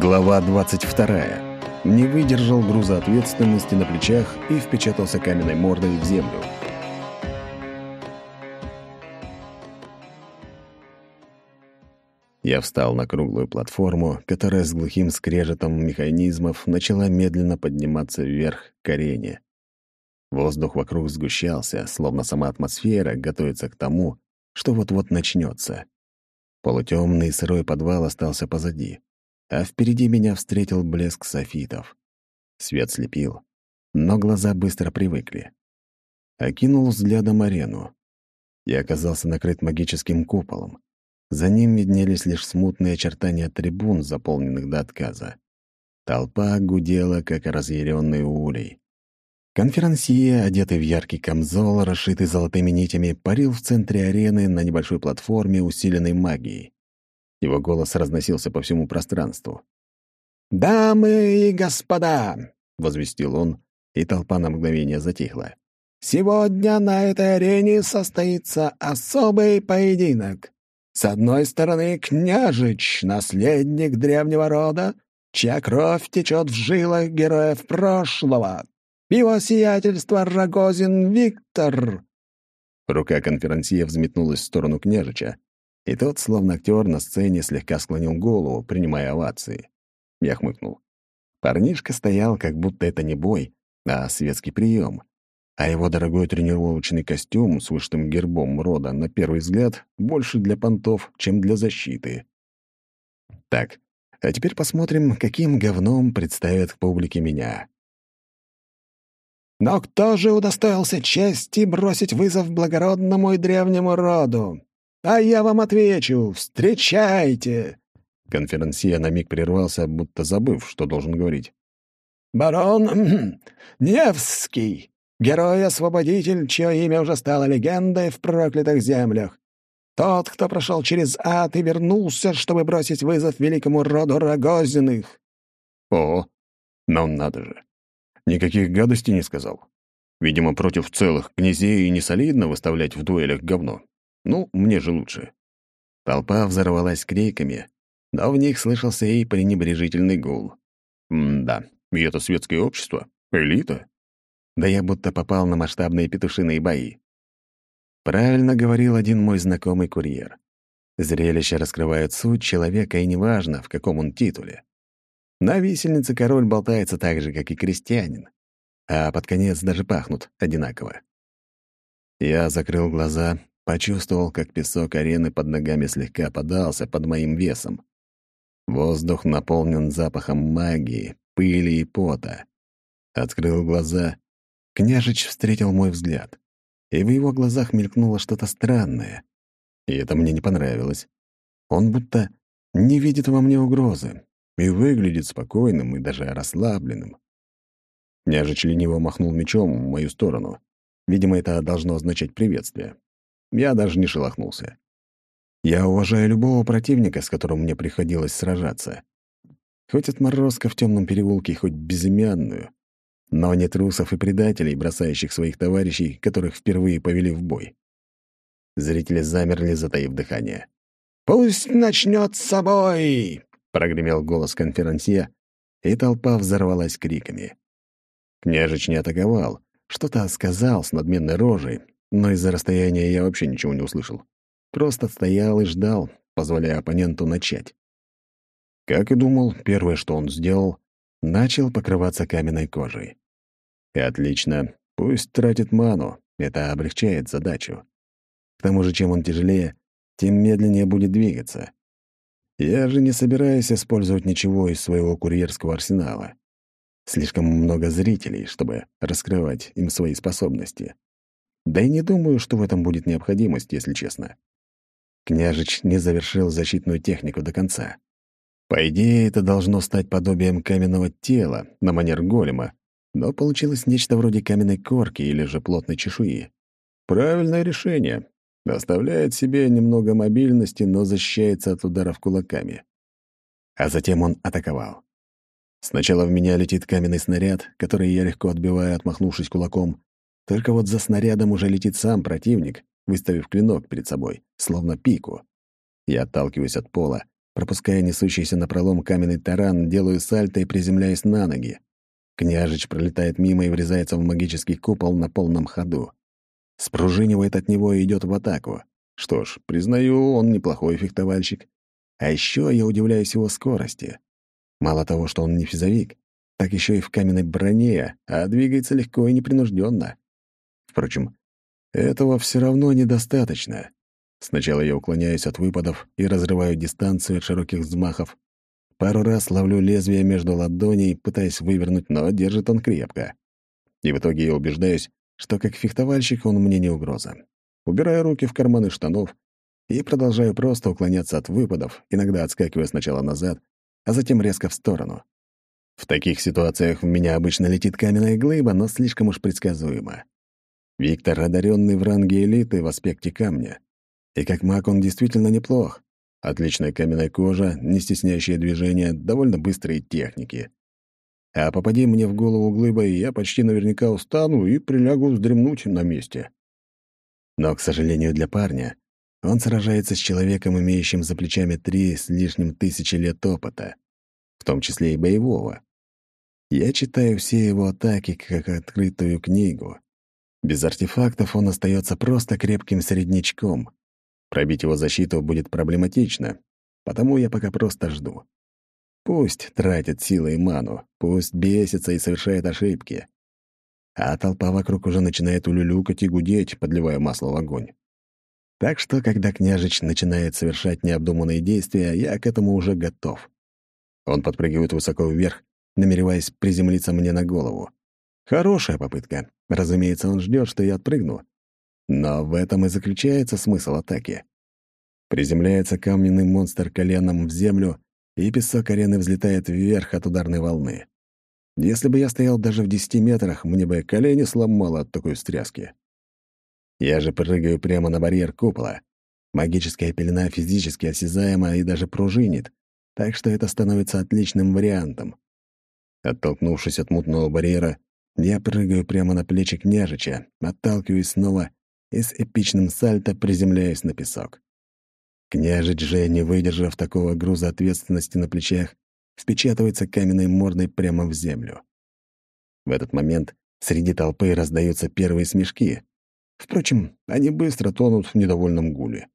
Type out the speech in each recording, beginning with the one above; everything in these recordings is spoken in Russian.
Глава 22. Не выдержал груза ответственности на плечах и впечатался каменной мордой в землю. Я встал на круглую платформу, которая с глухим скрежетом механизмов начала медленно подниматься вверх к арене. Воздух вокруг сгущался, словно сама атмосфера готовится к тому, что вот-вот начнется. Полутемный сырой подвал остался позади, а впереди меня встретил блеск софитов. Свет слепил, но глаза быстро привыкли. Окинул взглядом арену. Я оказался накрыт магическим куполом. За ним виднелись лишь смутные очертания трибун, заполненных до отказа. Толпа гудела, как разъяренный улей. Конферансье, одетый в яркий камзол, расшитый золотыми нитями, парил в центре арены на небольшой платформе, усиленной магией. Его голос разносился по всему пространству. «Дамы и господа!» — возвестил он, и толпа на мгновение затихла. «Сегодня на этой арене состоится особый поединок. С одной стороны, княжич, наследник древнего рода, чья кровь течет в жилах героев прошлого, его сиятельство Рогозин Виктор!» Рука конферансье взметнулась в сторону княжича, и тот, словно актер на сцене, слегка склонил голову, принимая овации. Я хмыкнул. Парнишка стоял, как будто это не бой, а светский прием, а его дорогой тренировочный костюм с вышитым гербом рода, на первый взгляд, больше для понтов, чем для защиты. Так, а теперь посмотрим, каким говном представят к публике меня. Но кто же удостоился чести бросить вызов благородному и древнему роду? А я вам отвечу — встречайте!» Конферансье на миг прервался, будто забыв, что должен говорить. «Барон Невский, герой-освободитель, чье имя уже стало легендой в проклятых землях. Тот, кто прошел через ад и вернулся, чтобы бросить вызов великому роду Рогозиных». «О, но надо же! Никаких гадостей не сказал. Видимо, против целых князей и не солидно выставлять в дуэлях говно. Ну, мне же лучше. Толпа взорвалась криками, но в них слышался и пренебрежительный гул. М-да, и это светское общество? Элита? Да я будто попал на масштабные петушиные бои. Правильно говорил один мой знакомый курьер. Зрелище раскрывает суть человека, и неважно, в каком он титуле. На висельнице король болтается так же, как и крестьянин, а под конец даже пахнут одинаково. Я закрыл глаза, почувствовал, как песок арены под ногами слегка подался под моим весом. Воздух наполнен запахом магии, пыли и пота. Открыл глаза. Княжич встретил мой взгляд, и в его глазах мелькнуло что-то странное. И это мне не понравилось. Он будто не видит во мне угрозы, и выглядит спокойным и даже расслабленным. Княжич лениво махнул мечом в мою сторону. Видимо, это должно означать приветствие. Я даже не шелохнулся. Я уважаю любого противника, с которым мне приходилось сражаться. Хоть отморозка в темном переулке, хоть безымянную. Но не трусов и предателей, бросающих своих товарищей, которых впервые повели в бой. Зрители замерли, затаив дыхание. «Пусть начнет с собой!» — прогремел голос конферансье, и толпа взорвалась криками. Княжич не атаковал, что-то сказал с надменной рожей, но из-за расстояния я вообще ничего не услышал. Просто стоял и ждал, позволяя оппоненту начать. Как и думал, первое, что он сделал, начал покрываться каменной кожей. И отлично, пусть тратит ману, это облегчает задачу. К тому же, чем он тяжелее, тем медленнее будет двигаться. Я же не собираюсь использовать ничего из своего курьерского арсенала. Слишком много зрителей, чтобы раскрывать им свои способности. Да и не думаю, что в этом будет необходимость, если честно. Княжич не завершил защитную технику до конца. По идее, это должно стать подобием каменного тела на манер голема, но получилось нечто вроде каменной корки или же плотной чешуи. Правильное решение. Оставляет себе немного мобильности, но защищается от ударов кулаками. А затем он атаковал. Сначала в меня летит каменный снаряд, который я легко отбиваю, отмахнувшись кулаком. Только вот за снарядом уже летит сам противник, выставив клинок перед собой, словно пику. Я отталкиваюсь от пола, пропуская несущийся напролом каменный таран, делаю сальто и приземляюсь на ноги. Княжич пролетает мимо и врезается в магический купол на полном ходу. Спружинивает от него и идет в атаку. Что ж, признаю, он неплохой фехтовальщик. А еще я удивляюсь его скорости. Мало того, что он не физовик, так еще и в каменной броне, а двигается легко и непринужденно. Впрочем, этого все равно недостаточно. Сначала я уклоняюсь от выпадов и разрываю дистанцию от широких взмахов. Пару раз ловлю лезвие между ладоней, пытаясь вывернуть, но держит он крепко. И в итоге я убеждаюсь, что как фехтовальщик он мне не угроза. Убираю руки в карманы штанов и продолжаю просто уклоняться от выпадов, иногда отскакивая сначала назад, а затем резко в сторону. В таких ситуациях в меня обычно летит каменная глыба, но слишком уж предсказуемо. Виктор одаренный в ранге элиты в аспекте камня. И как маг он действительно неплох. Отличная каменная кожа, не стесняющая движения, довольно быстрые техники. А попади мне в голову глыбой, я почти наверняка устану и прилягу вздремнуть на месте. Но, к сожалению для парня, он сражается с человеком, имеющим за плечами три с лишним тысячи лет опыта, в том числе и боевого. Я читаю все его атаки как открытую книгу. Без артефактов он остается просто крепким среднячком, Пробить его защиту будет проблематично, потому я пока просто жду. Пусть тратит силы и ману, пусть бесится и совершает ошибки. А толпа вокруг уже начинает улюлюкать и гудеть, подливая масло в огонь. Так что, когда княжич начинает совершать необдуманные действия, я к этому уже готов. Он подпрыгивает высоко вверх, намереваясь приземлиться мне на голову. Хорошая попытка. Разумеется, он ждет, что я отпрыгну. Но в этом и заключается смысл атаки. Приземляется каменный монстр коленом в землю, и песок арены взлетает вверх от ударной волны. Если бы я стоял даже в десяти метрах, мне бы колени сломало от такой встряски. Я же прыгаю прямо на барьер купола. Магическая пелена физически осязаема и даже пружинит, так что это становится отличным вариантом. Оттолкнувшись от мутного барьера, я прыгаю прямо на плечи княжича, отталкиваюсь снова и с эпичным сальто приземляюсь на песок. Княжич же, не выдержав такого груза ответственности на плечах, впечатывается каменной мордой прямо в землю. В этот момент среди толпы раздаются первые смешки. Впрочем, они быстро тонут в недовольном гуле.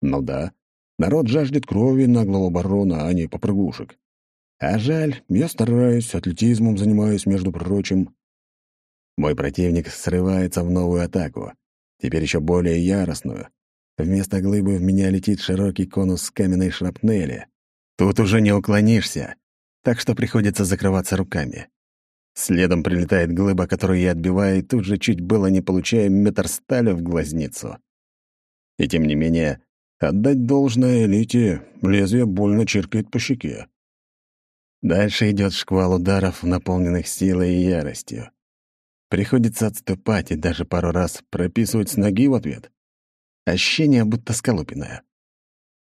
Ну да, народ жаждет крови наглого барона, а не попрыгушек. А жаль, я стараюсь, атлетизмом занимаюсь, между прочим. Мой противник срывается в новую атаку теперь еще более яростную. Вместо глыбы в меня летит широкий конус каменной шрапнели. Тут уже не уклонишься, так что приходится закрываться руками. Следом прилетает глыба, которую я отбиваю, и тут же чуть было не получаю метр стали в глазницу. И тем не менее, отдать должное элите, лезвие больно чиркает по щеке. Дальше идет шквал ударов, наполненных силой и яростью. Приходится отступать и даже пару раз прописывать с ноги в ответ. Ощущение будто сколупиное.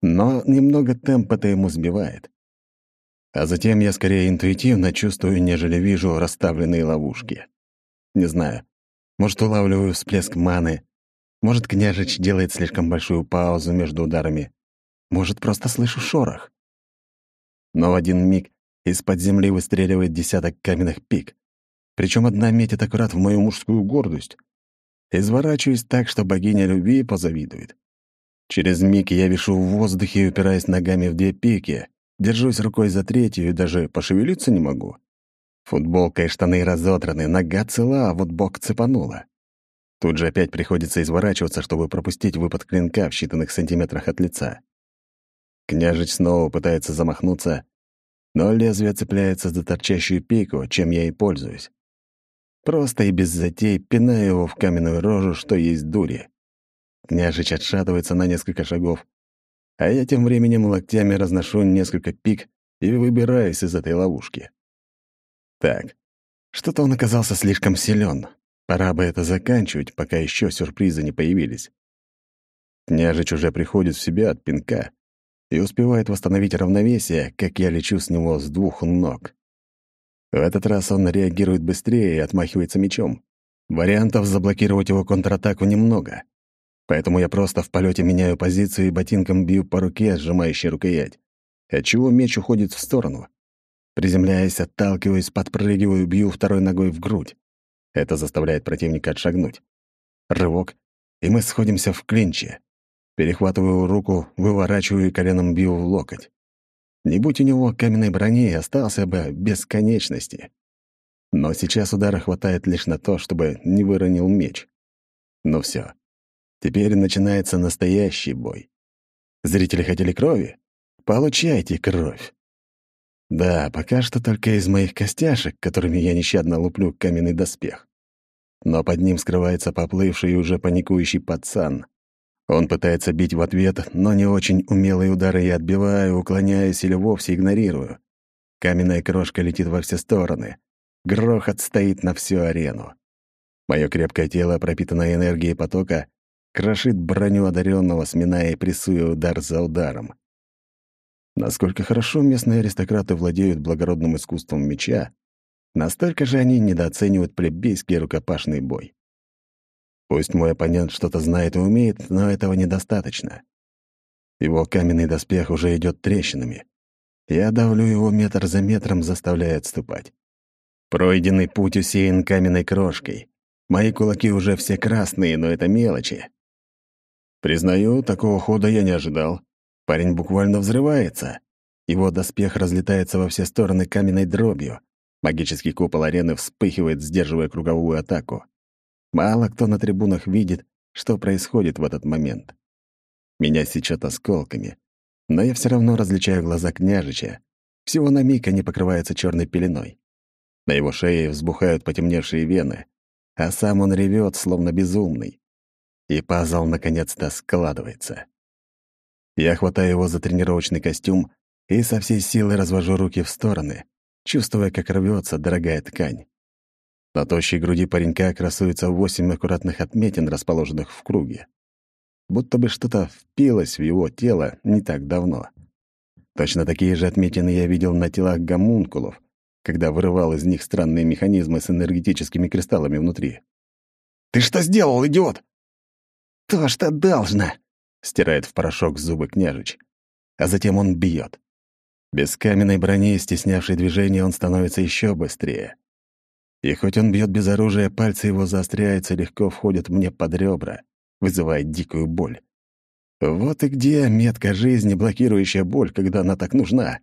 Но немного темпа-то ему сбивает. А затем я скорее интуитивно чувствую, нежели вижу расставленные ловушки. Не знаю, может, улавливаю всплеск маны, может, княжич делает слишком большую паузу между ударами, может, просто слышу шорох. Но в один миг из-под земли выстреливает десяток каменных пик. Причем одна метит аккурат в мою мужскую гордость. Изворачиваюсь так, что богиня любви позавидует. Через миг я вишу в воздухе упираясь ногами в две пики, держусь рукой за третью и даже пошевелиться не могу. Футболка и штаны разодраны, нога цела, а вот бок цепанула. Тут же опять приходится изворачиваться, чтобы пропустить выпад клинка в считанных сантиметрах от лица. Княжич снова пытается замахнуться, но лезвие цепляется за торчащую пику, чем я и пользуюсь. Просто и без затей пинаю его в каменную рожу, что есть дури. Княжич отшатывается на несколько шагов, а я тем временем локтями разношу несколько пик и выбираюсь из этой ловушки. Так, что-то он оказался слишком силен. Пора бы это заканчивать, пока еще сюрпризы не появились. Княжич уже приходит в себя от пинка и успевает восстановить равновесие, как я лечу с него с двух ног. В этот раз он реагирует быстрее и отмахивается мечом. Вариантов заблокировать его контратаку немного. Поэтому я просто в полете меняю позицию и ботинком бью по руке, сжимающей рукоять. отчего меч уходит в сторону. Приземляясь, отталкиваюсь, подпрыгиваю, бью второй ногой в грудь. Это заставляет противника отшагнуть. Рывок, и мы сходимся в клинче. Перехватываю руку, выворачиваю и коленом бью в локоть. Не будь у него каменной брони, остался бы без конечности. Но сейчас удара хватает лишь на то, чтобы не выронил меч. Ну все. Теперь начинается настоящий бой. Зрители хотели крови? Получайте кровь. Да, пока что только из моих костяшек, которыми я нещадно луплю каменный доспех. Но под ним скрывается поплывший и уже паникующий пацан. Он пытается бить в ответ, но не очень умелые удары я отбиваю, уклоняюсь или вовсе игнорирую. Каменная крошка летит во все стороны. Грохот стоит на всю арену. Мое крепкое тело, пропитанное энергией потока, крошит броню одаренного, сминая и прессуя удар за ударом. Насколько хорошо местные аристократы владеют благородным искусством меча, настолько же они недооценивают плебейский рукопашный бой. Пусть мой оппонент что-то знает и умеет, но этого недостаточно. Его каменный доспех уже идет трещинами. Я давлю его метр за метром, заставляя отступать. Пройденный путь усеян каменной крошкой. Мои кулаки уже все красные, но это мелочи. Признаю, такого хода я не ожидал. Парень буквально взрывается. Его доспех разлетается во все стороны каменной дробью. Магический купол арены вспыхивает, сдерживая круговую атаку. Мало кто на трибунах видит, что происходит в этот момент. Меня сечет осколками, но я все равно различаю глаза княжича. Всего на миг они покрываются черной пеленой. На его шее взбухают потемневшие вены, а сам он ревет, словно безумный. И пазл наконец-то складывается. Я хватаю его за тренировочный костюм и со всей силы развожу руки в стороны, чувствуя, как рвется дорогая ткань. На тощей груди паренька красуется восемь аккуратных отметин, расположенных в круге. Будто бы что-то впилось в его тело не так давно. Точно такие же отметины я видел на телах гомункулов, когда вырывал из них странные механизмы с энергетическими кристаллами внутри. «Ты что сделал, идиот?» «То, что должно!» стирает в порошок зубы княжич. А затем он бьет. Без каменной брони, стеснявшей движение, он становится еще быстрее. И хоть он бьет без оружия, пальцы его заостряются легко входят мне под ребра, вызывая дикую боль. Вот и где метка жизни, блокирующая боль, когда она так нужна.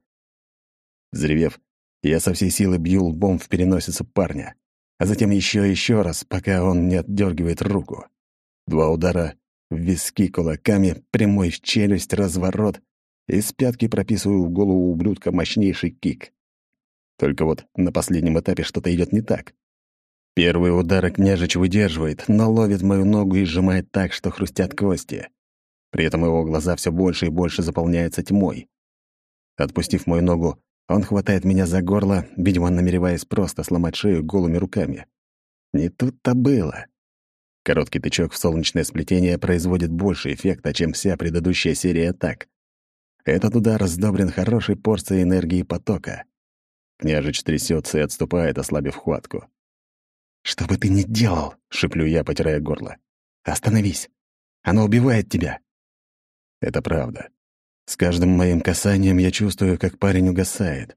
Взревев, я со всей силы бью лбом в переносицу парня, а затем еще и еще раз, пока он не отдергивает руку. Два удара, в виски кулаками, прямой в челюсть, разворот, и с пятки прописываю в голову ублюдка мощнейший кик. Только вот на последнем этапе что-то идет не так. Первый удар княжич выдерживает, но ловит мою ногу и сжимает так, что хрустят кости. При этом его глаза все больше и больше заполняются тьмой. Отпустив мою ногу, он хватает меня за горло, видимо, намереваясь просто сломать шею голыми руками. Не тут-то было. Короткий тычок в солнечное сплетение производит больше эффекта, чем вся предыдущая серия атак. Этот удар сдобрен хорошей порцией энергии потока. Княжич трясется и отступает, ослабив хватку. «Что бы ты ни делал!» — шиплю я, потирая горло. «Остановись! Оно убивает тебя!» Это правда. С каждым моим касанием я чувствую, как парень угасает.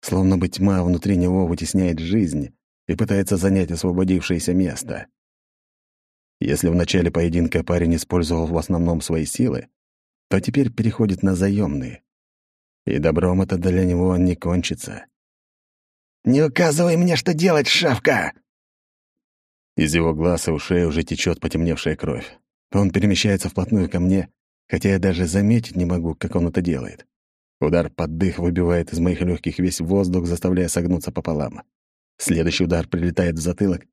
Словно бы тьма внутри него вытесняет жизнь и пытается занять освободившееся место. Если в начале поединка парень использовал в основном свои силы, то теперь переходит на заёмные. И добром это для него не кончится. «Не указывай мне, что делать, шавка!» Из его глаз и ушей уже течет потемневшая кровь. Он перемещается вплотную ко мне, хотя я даже заметить не могу, как он это делает. Удар под дых выбивает из моих легких весь воздух, заставляя согнуться пополам. Следующий удар прилетает в затылок,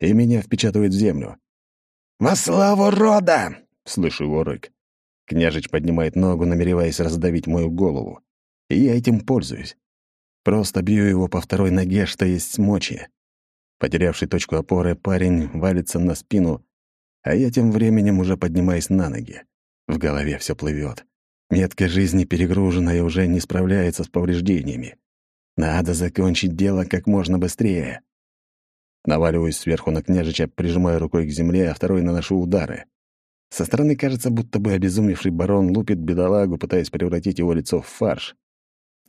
и меня впечатывает в землю. «Во славу рода!» — слышу его рык. Княжич поднимает ногу, намереваясь раздавить мою голову. И я этим пользуюсь. Просто бью его по второй ноге, что есть мочи. Потерявший точку опоры, парень валится на спину, а я тем временем уже поднимаюсь на ноги. В голове все плывет. Метка жизни перегружена и уже не справляется с повреждениями. Надо закончить дело как можно быстрее. Наваливаюсь сверху на княжича, прижимаю рукой к земле, а второй наношу удары. Со стороны кажется, будто бы обезумевший барон лупит бедолагу, пытаясь превратить его лицо в фарш.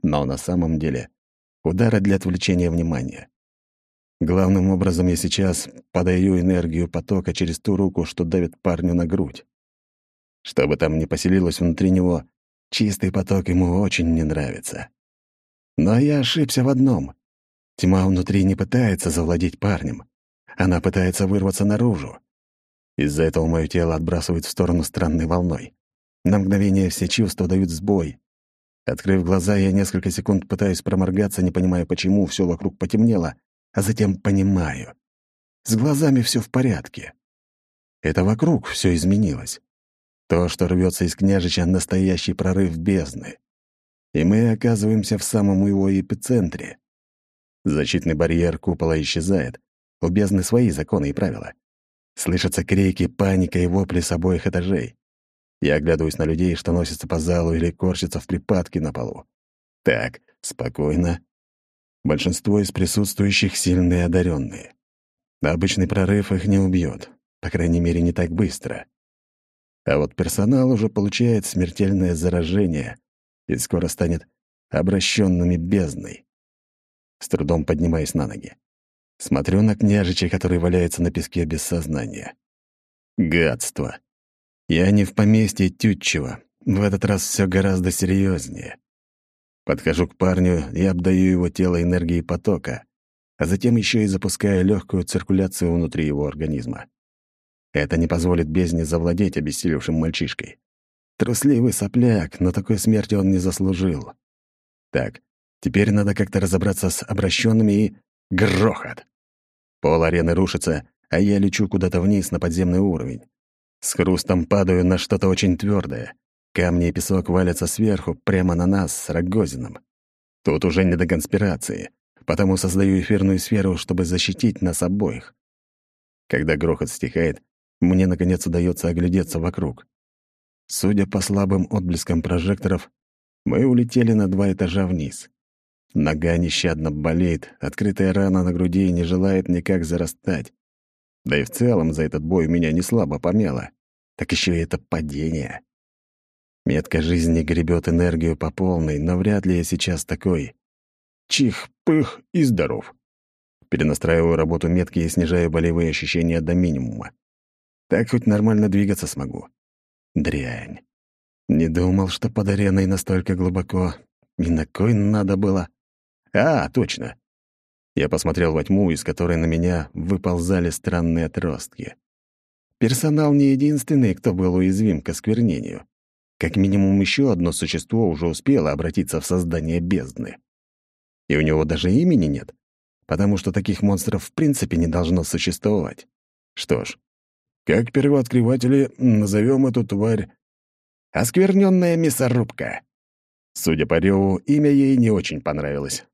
но на самом деле удары для отвлечения внимания. Главным образом я сейчас подаю энергию потока через ту руку, что давит парню на грудь. Что бы там ни поселилось внутри него, чистый поток ему очень не нравится. Но я ошибся в одном. Тьма внутри не пытается завладеть парнем. Она пытается вырваться наружу. Из-за этого мое тело отбрасывает в сторону странной волной. На мгновение все чувства дают сбой. Открыв глаза, я несколько секунд пытаюсь проморгаться, не понимая, почему все вокруг потемнело, а затем понимаю. С глазами все в порядке. Это вокруг все изменилось. То, что рвется из княжича, — настоящий прорыв бездны. И мы оказываемся в самом его эпицентре. Защитный барьер купола исчезает. У бездны свои законы и правила. Слышатся крики, паника и вопли с обоих этажей. Я оглядываюсь на людей, что носятся по залу или корчатся в припадке на полу. Так, спокойно. Большинство из присутствующих сильные одаренные. Обычный прорыв их не убьет, по крайней мере, не так быстро. А вот персонал уже получает смертельное заражение и скоро станет обращенными бездной. С трудом поднимаясь на ноги. Смотрю на княжича, который валяется на песке без сознания. Гадство. Я не в поместье Тютчева. В этот раз все гораздо серьезнее. Подхожу к парню и обдаю его тело энергией потока, а затем еще и запускаю легкую циркуляцию внутри его организма. Это не позволит бездне завладеть обессилевшим мальчишкой. Трусливый сопляк, но такой смерти он не заслужил. Так, теперь надо как-то разобраться с обращенными и... Грохот! Пол арены рушится, а я лечу куда-то вниз на подземный уровень. С хрустом падаю на что-то очень твердое. Камни и песок валятся сверху, прямо на нас с Рогозином. Тут уже не до конспирации, потому создаю эфирную сферу, чтобы защитить нас обоих. Когда грохот стихает, мне, наконец, удается оглядеться вокруг. Судя по слабым отблескам прожекторов, мы улетели на два этажа вниз. Нога нещадно болеет, открытая рана на груди не желает никак зарастать. Да и в целом за этот бой меня не слабо помело. Так еще и это падение. Метка жизни гребет энергию по полной, но вряд ли я сейчас такой. Чих, пых и здоров. Перенастраиваю работу метки и снижаю болевые ощущения до минимума. Так хоть нормально двигаться смогу. Дрянь. Не думал, что под ареной настолько глубоко. И на кой надо было? А, точно. Я посмотрел во тьму, из которой на меня выползали странные отростки. Персонал не единственный, кто был уязвим к осквернению. Как минимум еще одно существо уже успело обратиться в создание бездны. И у него даже имени нет, потому что таких монстров в принципе не должно существовать. Что ж, как первооткрыватели назовем эту тварь «Оскверненная мясорубка». Судя по реву, имя ей не очень понравилось.